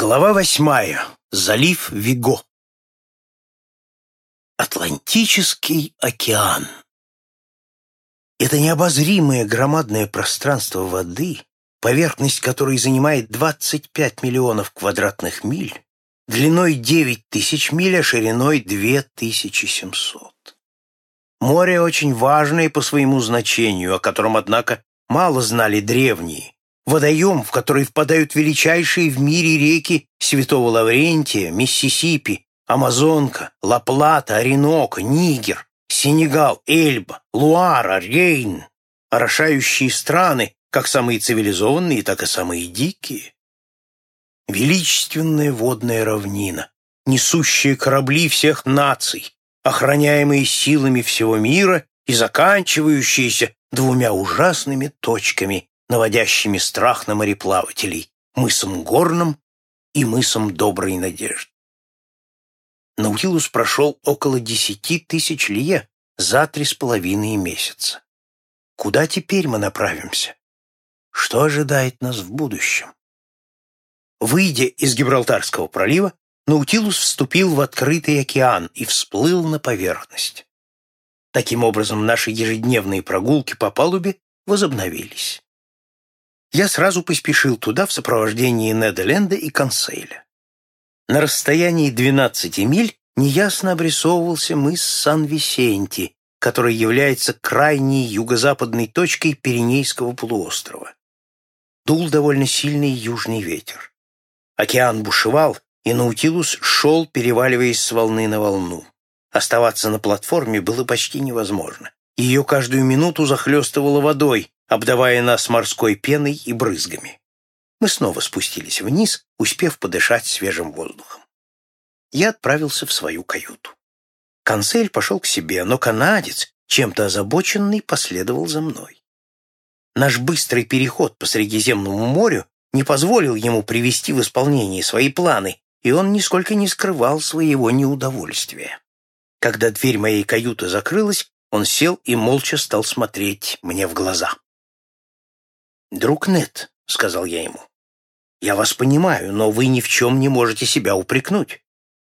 Глава восьмая. Залив Виго. Атлантический океан. Это необозримое громадное пространство воды, поверхность которой занимает 25 миллионов квадратных миль, длиной 9 тысяч миль, а шириной 2700. Море очень важное по своему значению, о котором, однако, мало знали древние, водоем, в который впадают величайшие в мире реки Святого Лаврентия, Миссисипи, Амазонка, Ла-Плата, Оренока, Нигер, Сенегал, Эльба, Луара, Рейн, орошающие страны, как самые цивилизованные, так и самые дикие. Величественная водная равнина, несущая корабли всех наций, охраняемые силами всего мира и заканчивающиеся двумя ужасными точками наводящими страх на мореплавателей, мысом Горным и мысом Доброй Надежды. Наутилус прошел около десяти тысяч лье за три с половиной месяца. Куда теперь мы направимся? Что ожидает нас в будущем? Выйдя из Гибралтарского пролива, Наутилус вступил в открытый океан и всплыл на поверхность. Таким образом, наши ежедневные прогулки по палубе возобновились я сразу поспешил туда в сопровождении Неда Ленда и Консейля. На расстоянии 12 миль неясно обрисовывался мыс Сан-Висенти, который является крайней юго-западной точкой Пиренейского полуострова. Дул довольно сильный южный ветер. Океан бушевал, и Наутилус шел, переваливаясь с волны на волну. Оставаться на платформе было почти невозможно. Ее каждую минуту захлестывало водой, обдавая нас морской пеной и брызгами. Мы снова спустились вниз, успев подышать свежим воздухом. Я отправился в свою каюту. Консель пошел к себе, но канадец, чем-то озабоченный, последовал за мной. Наш быстрый переход по Средиземному морю не позволил ему привести в исполнение свои планы, и он нисколько не скрывал своего неудовольствия. Когда дверь моей каюты закрылась, он сел и молча стал смотреть мне в глаза. «Друг Нет», — сказал я ему, — «я вас понимаю, но вы ни в чем не можете себя упрекнуть.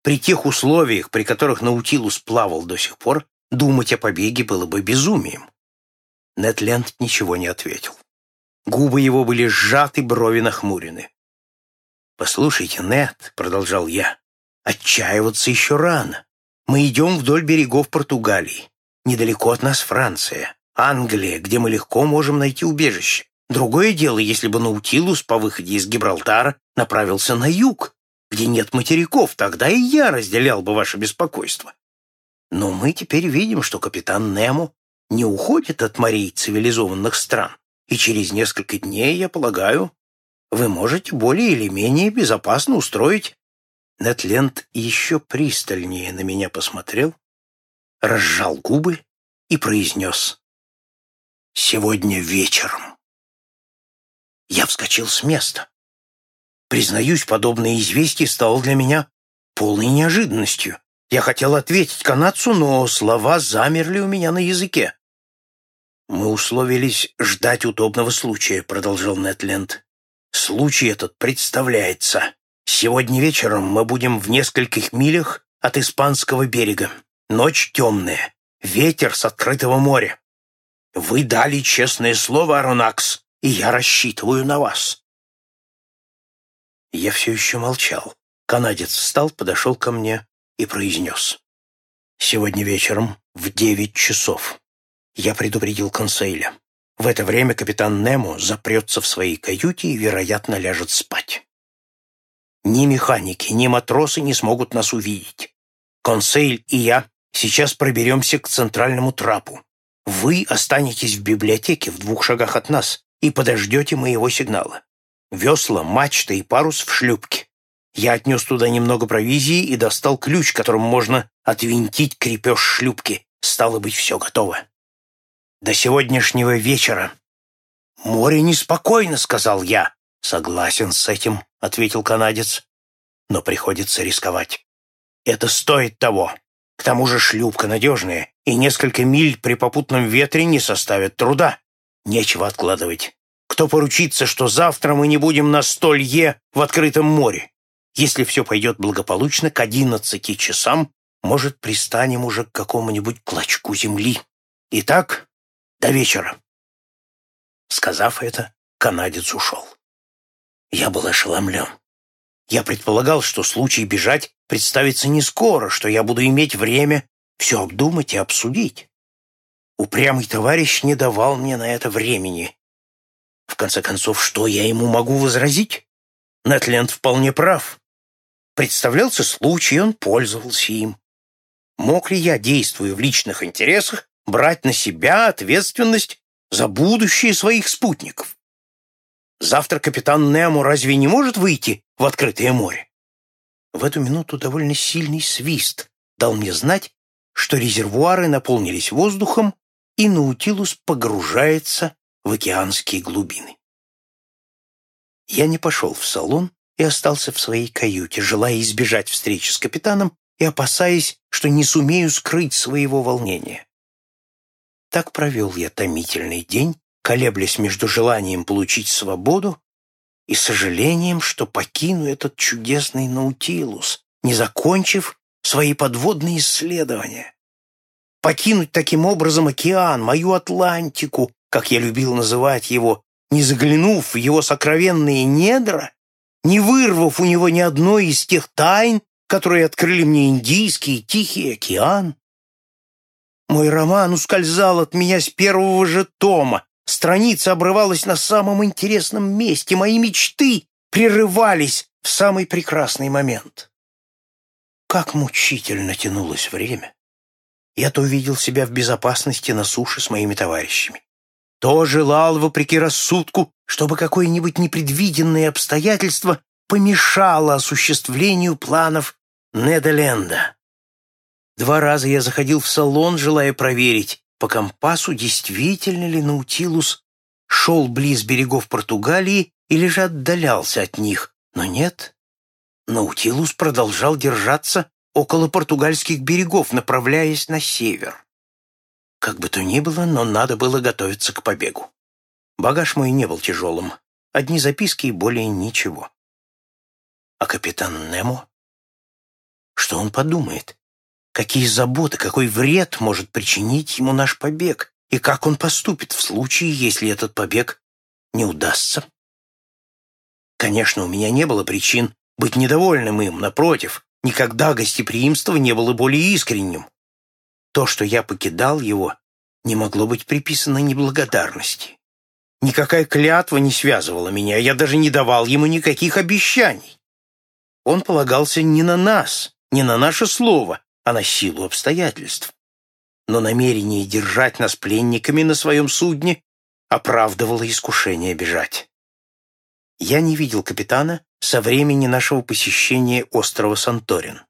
При тех условиях, при которых Наутилус плавал до сих пор, думать о побеге было бы безумием». Нетленд ничего не ответил. Губы его были сжаты, брови нахмурены. «Послушайте, Нет», — продолжал я, — «отчаиваться еще рано. Мы идем вдоль берегов Португалии. Недалеко от нас Франция, Англия, где мы легко можем найти убежище. Другое дело, если бы Наутилус по выходе из Гибралтара направился на юг, где нет материков, тогда и я разделял бы ваше беспокойство. Но мы теперь видим, что капитан Немо не уходит от морей цивилизованных стран, и через несколько дней, я полагаю, вы можете более или менее безопасно устроить... Нетленд еще пристальнее на меня посмотрел, разжал губы и произнес «Сегодня вечером». Я вскочил с места. Признаюсь, подобное известие стало для меня полной неожиданностью. Я хотел ответить канадцу, но слова замерли у меня на языке. «Мы условились ждать удобного случая», — продолжал Нетленд. «Случай этот представляется. Сегодня вечером мы будем в нескольких милях от испанского берега. Ночь темная, ветер с открытого моря. Вы дали честное слово, Аронакс, и я рассчитываю на вас». Я все еще молчал. Канадец встал, подошел ко мне и произнес. «Сегодня вечером в девять часов. Я предупредил консейля. В это время капитан Немо запрется в своей каюте и, вероятно, ляжет спать. Ни механики, ни матросы не смогут нас увидеть. Консейль и я сейчас проберемся к центральному трапу. Вы останетесь в библиотеке в двух шагах от нас и подождете моего сигнала. Весла, мачта и парус в шлюпке. Я отнес туда немного провизии и достал ключ, которым можно отвинтить крепеж шлюпки. Стало быть, все готово. До сегодняшнего вечера. «Море неспокойно», — сказал я. «Согласен с этим», — ответил канадец. «Но приходится рисковать. Это стоит того. К тому же шлюпка надежная, и несколько миль при попутном ветре не составят труда. Нечего откладывать. Кто поручится, что завтра мы не будем на столье в открытом море? если все пойдет благополучно, к одиннадцати часам, может, пристанем уже к какому-нибудь клочку земли. Итак, до вечера. Сказав это, канадец ушел. Я был ошеломлен. Я предполагал, что случай бежать представится не скоро, что я буду иметь время все обдумать и обсудить. Упрямый товарищ не давал мне на это времени. В конце концов, что я ему могу возразить? Нетленд вполне прав. Представлялся случай, он пользовался им. Мог ли я, действуя в личных интересах, брать на себя ответственность за будущее своих спутников? Завтра капитан Немо разве не может выйти в открытое море? В эту минуту довольно сильный свист дал мне знать, что резервуары наполнились воздухом, и Наутилус погружается в океанские глубины. Я не пошел в салон и остался в своей каюте, желая избежать встречи с капитаном и опасаясь, что не сумею скрыть своего волнения. Так провел я томительный день, колеблясь между желанием получить свободу и сожалением, что покину этот чудесный Наутилус, не закончив свои подводные исследования. Покинуть таким образом океан, мою Атлантику, как я любил называть его, не заглянув в его сокровенные недра, не вырвав у него ни одной из тех тайн, которые открыли мне Индийский Тихий океан. Мой роман ускользал от меня с первого же тома, страница обрывалась на самом интересном месте, мои мечты прерывались в самый прекрасный момент. Как мучительно тянулось время. Я то увидел себя в безопасности на суше с моими товарищами, то желал, вопреки рассудку, чтобы какое-нибудь непредвиденное обстоятельство помешало осуществлению планов Неделенда. Два раза я заходил в салон, желая проверить по компасу, действительно ли Наутилус шел близ берегов Португалии или же отдалялся от них, но нет. Наутилус продолжал держаться около португальских берегов, направляясь на север. Как бы то ни было, но надо было готовиться к побегу. Багаж мой не был тяжелым. Одни записки и более ничего. А капитан Немо? Что он подумает? Какие заботы, какой вред может причинить ему наш побег? И как он поступит в случае, если этот побег не удастся? Конечно, у меня не было причин быть недовольным им, напротив, никогда гостеприимство не было более искренним. То, что я покидал его, не могло быть приписано неблагодарности. Никакая клятва не связывала меня, я даже не давал ему никаких обещаний. Он полагался не на нас, не на наше слово, а на силу обстоятельств. Но намерение держать нас пленниками на своем судне оправдывало искушение бежать. Я не видел капитана со времени нашего посещения острова Санторин.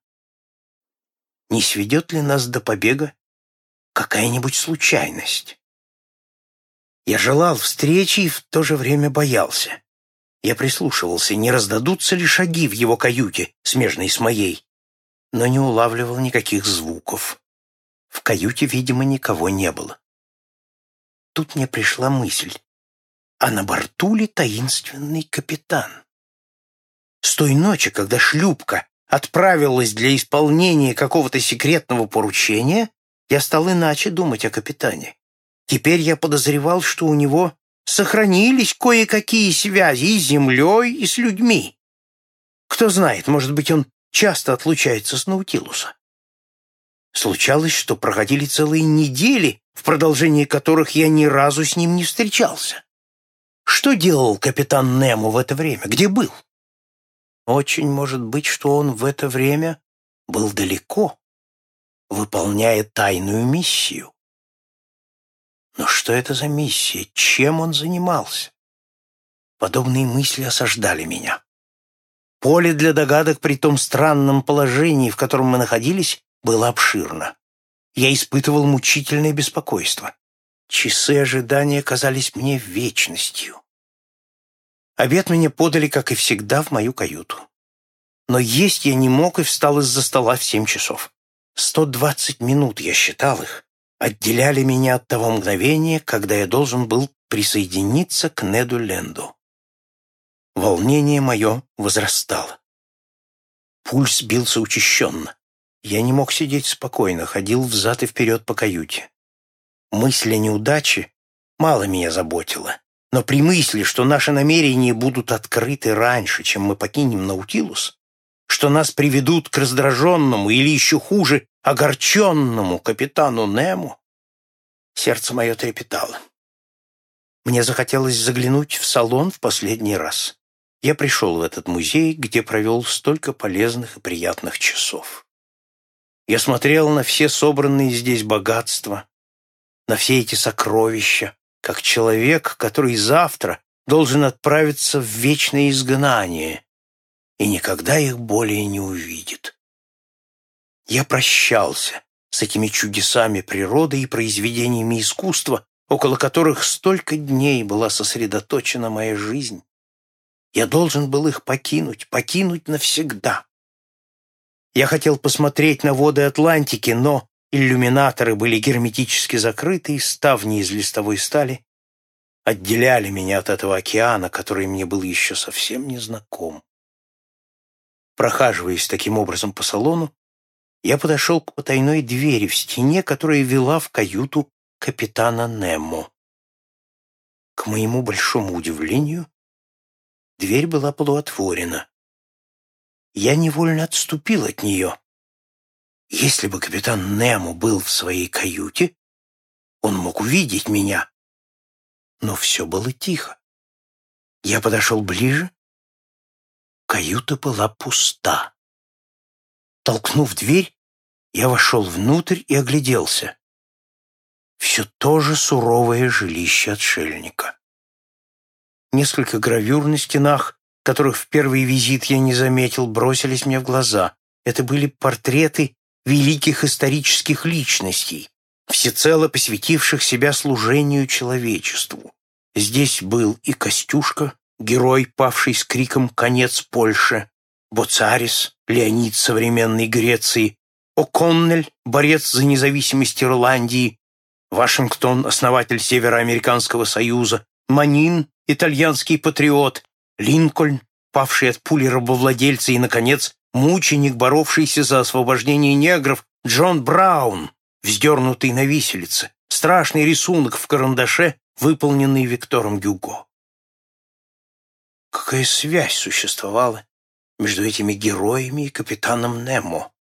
Не сведет ли нас до побега какая-нибудь случайность? Я желал встречи и в то же время боялся. Я прислушивался, не раздадутся ли шаги в его каюте, смежной с моей, но не улавливал никаких звуков. В каюте, видимо, никого не было. Тут мне пришла мысль, а на борту ли таинственный капитан? С той ночи, когда шлюпка отправилась для исполнения какого-то секретного поручения, я стал иначе думать о капитане. Теперь я подозревал, что у него сохранились кое-какие связи с землей, и с людьми. Кто знает, может быть, он часто отлучается с Наутилуса. Случалось, что проходили целые недели, в продолжении которых я ни разу с ним не встречался. Что делал капитан Немо в это время? Где был? Очень может быть, что он в это время был далеко, выполняя тайную миссию. Но что это за миссия? Чем он занимался? Подобные мысли осаждали меня. Поле для догадок при том странном положении, в котором мы находились, было обширно. Я испытывал мучительное беспокойство. Часы ожидания казались мне вечностью. Обед мне подали, как и всегда, в мою каюту. Но есть я не мог и встал из-за стола в семь часов. Сто двадцать минут, я считал их, отделяли меня от того мгновения, когда я должен был присоединиться к Неду Ленду. Волнение мое возрастало. Пульс бился учащенно. Я не мог сидеть спокойно, ходил взад и вперед по каюте. Мысль о неудаче мало меня заботила, но при мысли, что наши намерения будут открыты раньше, чем мы покинем Наутилус, что нас приведут к раздраженному или еще хуже, огорченному капитану Нему, сердце мое трепетало. Мне захотелось заглянуть в салон в последний раз. Я пришел в этот музей, где провел столько полезных и приятных часов. Я смотрел на все собранные здесь богатства, на все эти сокровища, как человек, который завтра должен отправиться в вечное изгнание и никогда их более не увидит. Я прощался с этими чудесами природы и произведениями искусства, около которых столько дней была сосредоточена моя жизнь. Я должен был их покинуть, покинуть навсегда. Я хотел посмотреть на воды Атлантики, но иллюминаторы были герметически закрыты, и ставни из листовой стали отделяли меня от этого океана, который мне был еще совсем незнаком. Прохаживаясь таким образом по салону, я подошел к потайной двери в стене, которая вела в каюту капитана Немо. К моему большому удивлению, дверь была полуотворена. Я невольно отступил от нее. Если бы капитан Немо был в своей каюте, он мог увидеть меня. Но все было тихо. Я подошел ближе. Каюта была пуста. Толкнув дверь, я вошел внутрь и огляделся. Все то же суровое жилище отшельника. Несколько гравюр на стенах, которых в первый визит я не заметил, бросились мне в глаза. Это были портреты великих исторических личностей, всецело посвятивших себя служению человечеству. Здесь был и Костюшка, герой, павший с криком «Конец Польше», Боцарис, Леонид современной Греции, О'Коннель, борец за независимость Ирландии, Вашингтон, основатель Североамериканского союза, Манин, итальянский патриот, Линкольн, павший от пули рабовладельца и, наконец, мученик, боровшийся за освобождение негров, Джон Браун, вздернутый на виселице, страшный рисунок в карандаше, выполненный Виктором Гюго. Какая связь существовала между этими героями и капитаном Немо?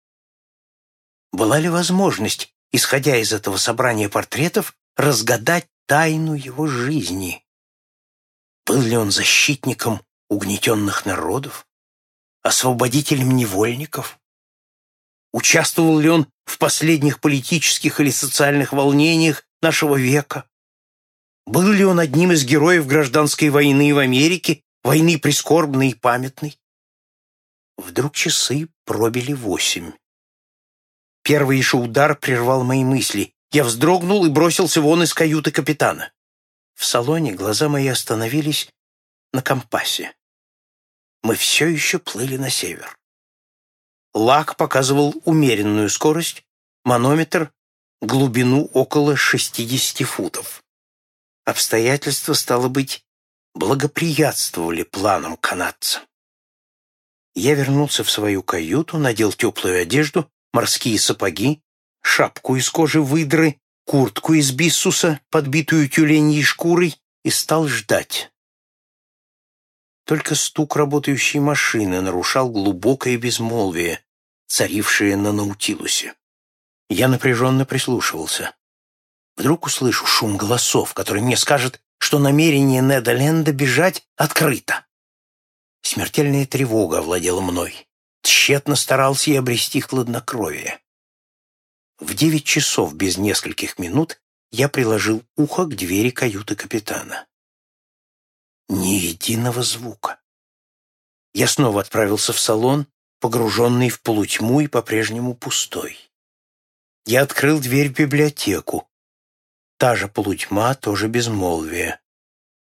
Была ли возможность, исходя из этого собрания портретов, разгадать тайну его жизни? Был ли он защитником угнетенных народов? Освободителем невольников? Участвовал ли он в последних политических или социальных волнениях нашего века? Был ли он одним из героев гражданской войны в Америке, войны прискорбной и памятной? Вдруг часы пробили восемь. Первый же удар прервал мои мысли. Я вздрогнул и бросился вон из каюты капитана. В салоне глаза мои остановились на компасе. Мы все еще плыли на север. Лак показывал умеренную скорость, манометр — глубину около 60 футов. Обстоятельства, стало быть, благоприятствовали планам канадца. Я вернулся в свою каюту, надел теплую одежду, морские сапоги, шапку из кожи выдры, куртку из биссуса, подбитую тюленьей шкурой, и стал ждать. Только стук работающей машины нарушал глубокое безмолвие, царившее на Наутилусе. Я напряженно прислушивался. Вдруг услышу шум голосов, который мне скажет, что намерение Неда Ленда бежать открыто. Смертельная тревога овладела мной. Тщетно старался я обрести хладнокровие. В девять часов без нескольких минут я приложил ухо к двери каюты капитана. Ни единого звука. Я снова отправился в салон, погруженный в полутьму и по-прежнему пустой. Я открыл дверь в библиотеку. Та же полутьма, тоже безмолвие.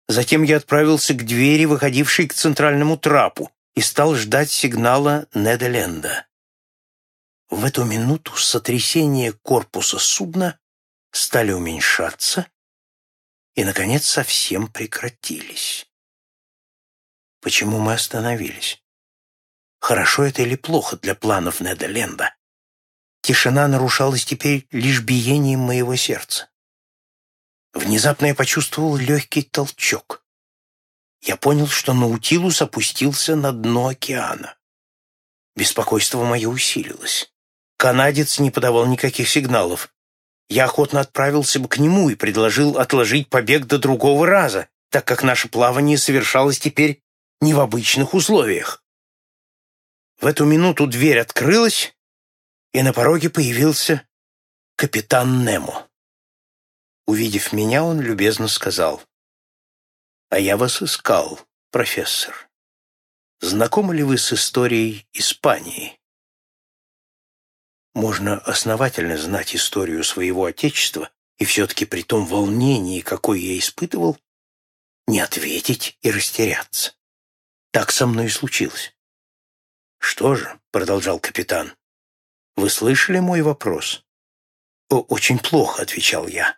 Затем я отправился к двери, выходившей к центральному трапу, и стал ждать сигнала Неделенда. В эту минуту сотрясение корпуса судна стали уменьшаться и, наконец, совсем прекратились. Почему мы остановились? Хорошо это или плохо для планов Неда Ленда? Тишина нарушалась теперь лишь биением моего сердца. Внезапно я почувствовал легкий толчок. Я понял, что Наутилус опустился на дно океана. Беспокойство мое усилилось. Канадец не подавал никаких сигналов. Я охотно отправился бы к нему и предложил отложить побег до другого раза, так как наше плавание совершалось теперь не в обычных условиях. В эту минуту дверь открылась, и на пороге появился капитан Немо. Увидев меня, он любезно сказал, «А я вас искал, профессор. Знакомы ли вы с историей Испании?» Можно основательно знать историю своего Отечества и все-таки при том волнении, какое я испытывал, не ответить и растеряться. Так со мной и случилось. «Что же?» — продолжал капитан. «Вы слышали мой вопрос?» «Очень плохо», — отвечал я.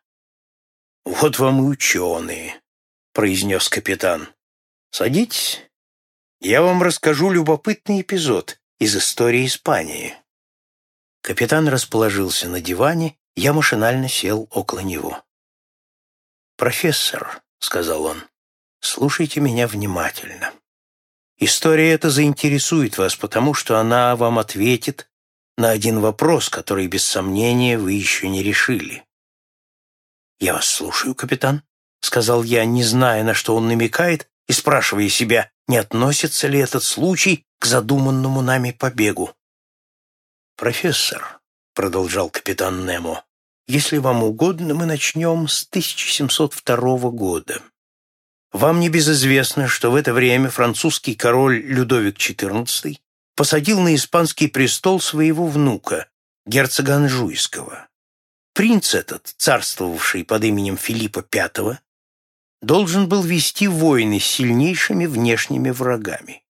«Вот вам и ученые», — произнес капитан. «Садитесь. Я вам расскажу любопытный эпизод из истории Испании». Капитан расположился на диване, я машинально сел около него. «Профессор», — сказал он, — «слушайте меня внимательно. История эта заинтересует вас, потому что она вам ответит на один вопрос, который, без сомнения, вы еще не решили. «Я вас слушаю, капитан», — сказал я, не зная, на что он намекает, и спрашивая себя, не относится ли этот случай к задуманному нами побегу. «Профессор», — продолжал капитан Немо, — «если вам угодно, мы начнем с 1702 года. Вам не безизвестно, что в это время французский король Людовик XIV посадил на испанский престол своего внука, герцога Анжуйского. Принц этот, царствовавший под именем Филиппа V, должен был вести войны с сильнейшими внешними врагами.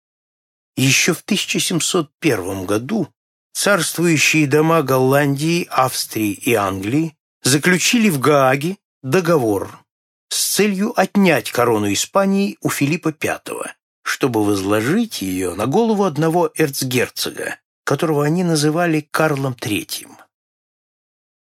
Еще в 1701 году царствующие дома Голландии, Австрии и Англии заключили в Гааге договор с целью отнять корону Испании у Филиппа V, чтобы возложить ее на голову одного эрцгерцога, которого они называли Карлом III.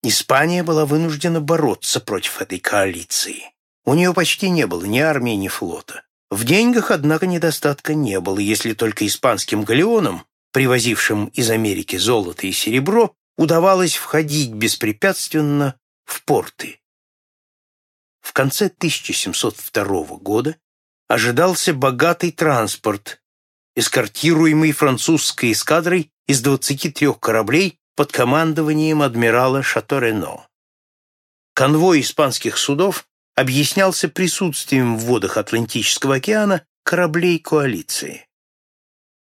Испания была вынуждена бороться против этой коалиции. У нее почти не было ни армии, ни флота. В деньгах, однако, недостатка не было, если только испанским галеонам, привозившим из Америки золото и серебро, удавалось входить беспрепятственно в порты. В конце 1702 года ожидался богатый транспорт, эскортируемый французской эскадрой из 23 кораблей под командованием адмирала Шаторено. Конвой испанских судов объяснялся присутствием в водах Атлантического океана кораблей коалиции.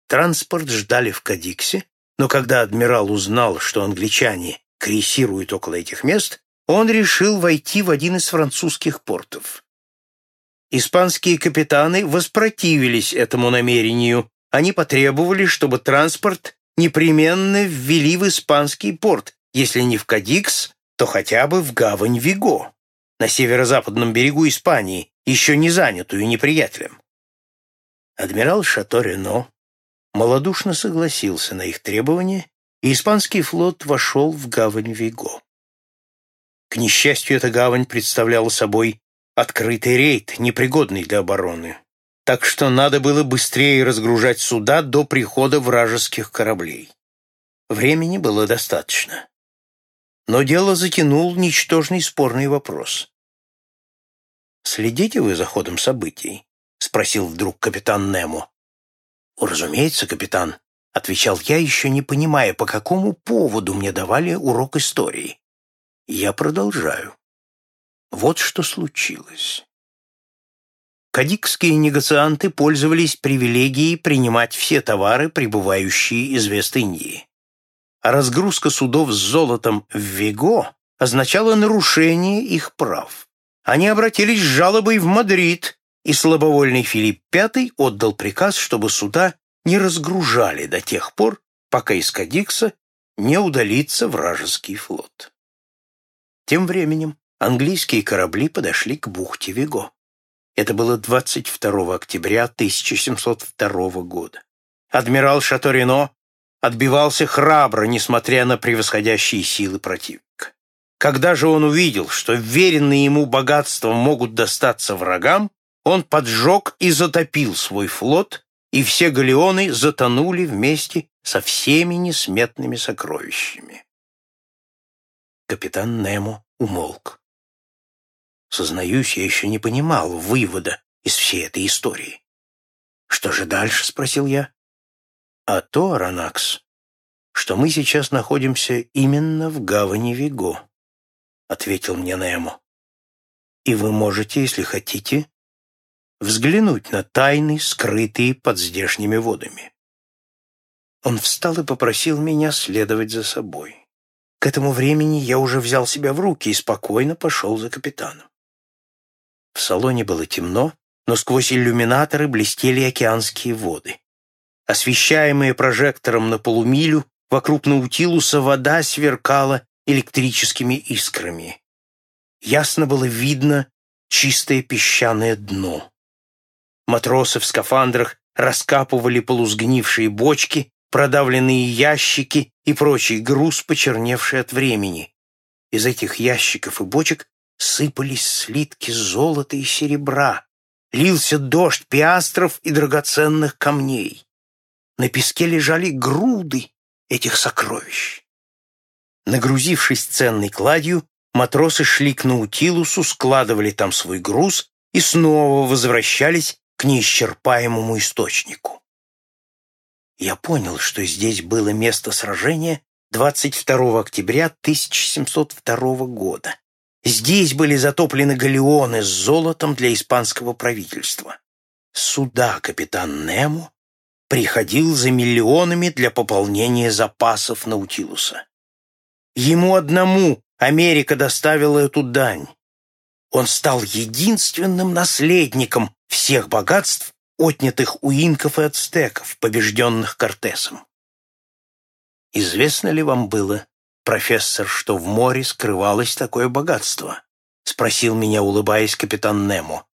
Транспорт ждали в Кадиксе, но когда адмирал узнал, что англичане крейсируют около этих мест, он решил войти в один из французских портов. Испанские капитаны воспротивились этому намерению. Они потребовали, чтобы транспорт непременно ввели в испанский порт, если не в Кадикс, то хотя бы в гавань Виго, на северо-западном берегу Испании, еще не занятую неприятелем. Адмирал Шато-Рено малодушно согласился на их требования, и испанский флот вошел в гавань Виго. К несчастью, эта гавань представляла собой открытый рейд, непригодный для обороны. Так что надо было быстрее разгружать суда до прихода вражеских кораблей. Времени было достаточно. Но дело затянул ничтожный спорный вопрос. «Следите вы за ходом событий?» — спросил вдруг капитан Немо. «Разумеется, капитан», — отвечал я, еще не понимая, по какому поводу мне давали урок истории. Я продолжаю. Вот что случилось. Кадикские негацианты пользовались привилегией принимать все товары, прибывающие из Вест-Индии. А разгрузка судов с золотом в Виго означала нарушение их прав. Они обратились с жалобой в Мадрид, и слабовольный Филипп V отдал приказ, чтобы суда не разгружали до тех пор, пока из Кадикса не удалится вражеский флот. Тем временем английские корабли подошли к бухте Виго. Это было 22 октября 1702 года. адмирал Шато-Рено отбивался храбро, несмотря на превосходящие силы противника. Когда же он увидел, что веренные ему богатства могут достаться врагам, он поджег и затопил свой флот, и все галеоны затонули вместе со всеми несметными сокровищами. Капитан Немо умолк. Сознаюсь, я еще не понимал вывода из всей этой истории. «Что же дальше?» — спросил я. «А то, Ранакс, что мы сейчас находимся именно в гавани Виго», — ответил мне Немо. «И вы можете, если хотите, взглянуть на тайны, скрытые под здешними водами». Он встал и попросил меня следовать за собой. К этому времени я уже взял себя в руки и спокойно пошел за капитаном. В салоне было темно, но сквозь иллюминаторы блестели океанские воды. Освещаемые прожектором на полумилю, вокруг Наутилуса вода сверкала электрическими искрами. Ясно было видно чистое песчаное дно. Матросы в скафандрах раскапывали полусгнившие бочки, продавленные ящики и прочий груз, почерневший от времени. Из этих ящиков и бочек сыпались слитки золота и серебра, лился дождь пиастров и драгоценных камней. На песке лежали груды этих сокровищ. Нагрузившись ценной кладью, матросы шли к Наутилусу, складывали там свой груз и снова возвращались к неисчерпаемому источнику. Я понял, что здесь было место сражения 22 октября 1702 года. Здесь были затоплены галеоны с золотом для испанского правительства. Сюда капитан Немо приходил за миллионами для пополнения запасов Наутилуса. Ему одному Америка доставила эту дань. Он стал единственным наследником всех богатств, отнятых у инков и ацтеков, побежденных Кортесом. Известно ли вам было, профессор, что в море скрывалось такое богатство?» — спросил меня, улыбаясь капитан Немо.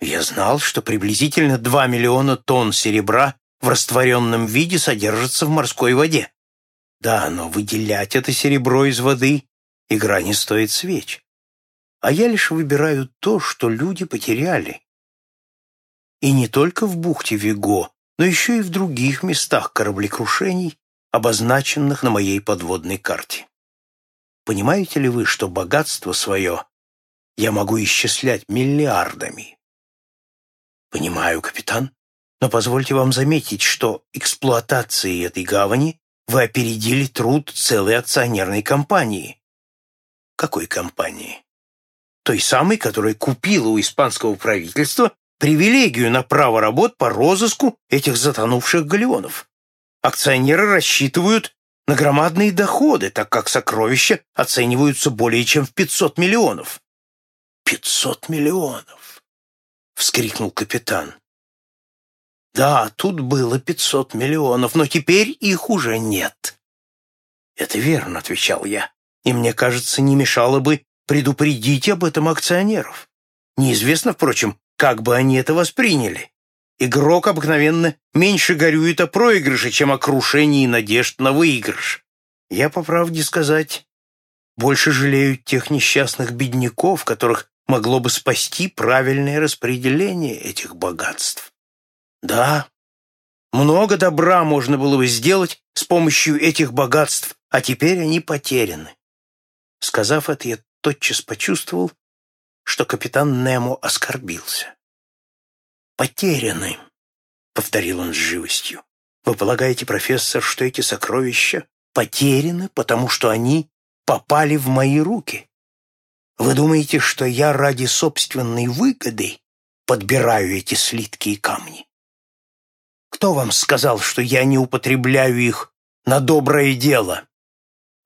Я знал, что приблизительно 2 миллиона тонн серебра в растворенном виде содержатся в морской воде. Да, но выделять это серебро из воды игра не стоит свеч. А я лишь выбираю то, что люди потеряли. И не только в бухте Виго, но еще и в других местах кораблекрушений, обозначенных на моей подводной карте. Понимаете ли вы, что богатство свое я могу исчислять миллиардами? Понимаю, капитан, но позвольте вам заметить, что эксплуатацией этой гавани вы опередили труд целой акционерной компании. Какой компании? Той самой, которая купила у испанского правительства привилегию на право работ по розыску этих затонувших галеонов акционеры рассчитывают на громадные доходы, так как сокровища оцениваются более чем в 500 миллионов. «Пятьсот миллионов!» — вскрикнул капитан. «Да, тут было пятьсот миллионов, но теперь их уже нет». «Это верно», — отвечал я, «и мне кажется, не мешало бы предупредить об этом акционеров. Неизвестно, впрочем, как бы они это восприняли. Игрок обыкновенно меньше горюет о проигрыше, чем о крушении надежд на выигрыш. Я, по правде сказать, больше жалею тех несчастных бедняков, которых могло бы спасти правильное распределение этих богатств. Да, много добра можно было бы сделать с помощью этих богатств, а теперь они потеряны. Сказав это, я тотчас почувствовал, что капитан Немо оскорбился потеряны», — повторил он с живостью. «Вы полагаете, профессор, что эти сокровища потеряны, потому что они попали в мои руки? Вы думаете, что я ради собственной выгоды подбираю эти слитки и камни? Кто вам сказал, что я не употребляю их на доброе дело?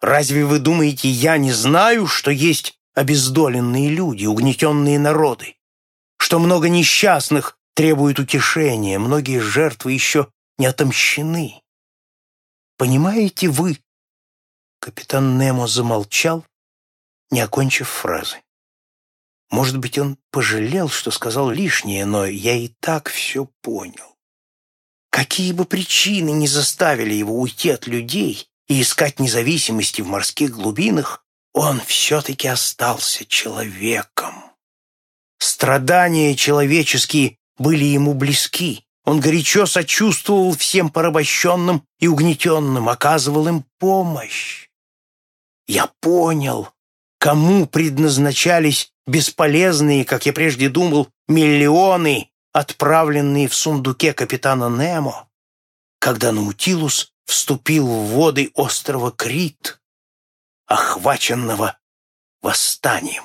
Разве вы думаете, я не знаю, что есть обездоленные люди, угнетенные народы, что много несчастных требует утешения, многие жертвы еще не отомщены. Понимаете вы? Капитан Немо замолчал, не окончив фразы. Может быть, он пожалел, что сказал лишнее, но я и так все понял. Какие бы причины не заставили его уйти от людей и искать независимости в морских глубинах, он все-таки остался человеком. Страдания человеческие были ему близки. Он горячо сочувствовал всем порабощенным и угнетенным, оказывал им помощь. Я понял, кому предназначались бесполезные, как я прежде думал, миллионы, отправленные в сундуке капитана Немо, когда Наутилус вступил в воды острова Крит, охваченного восстанием.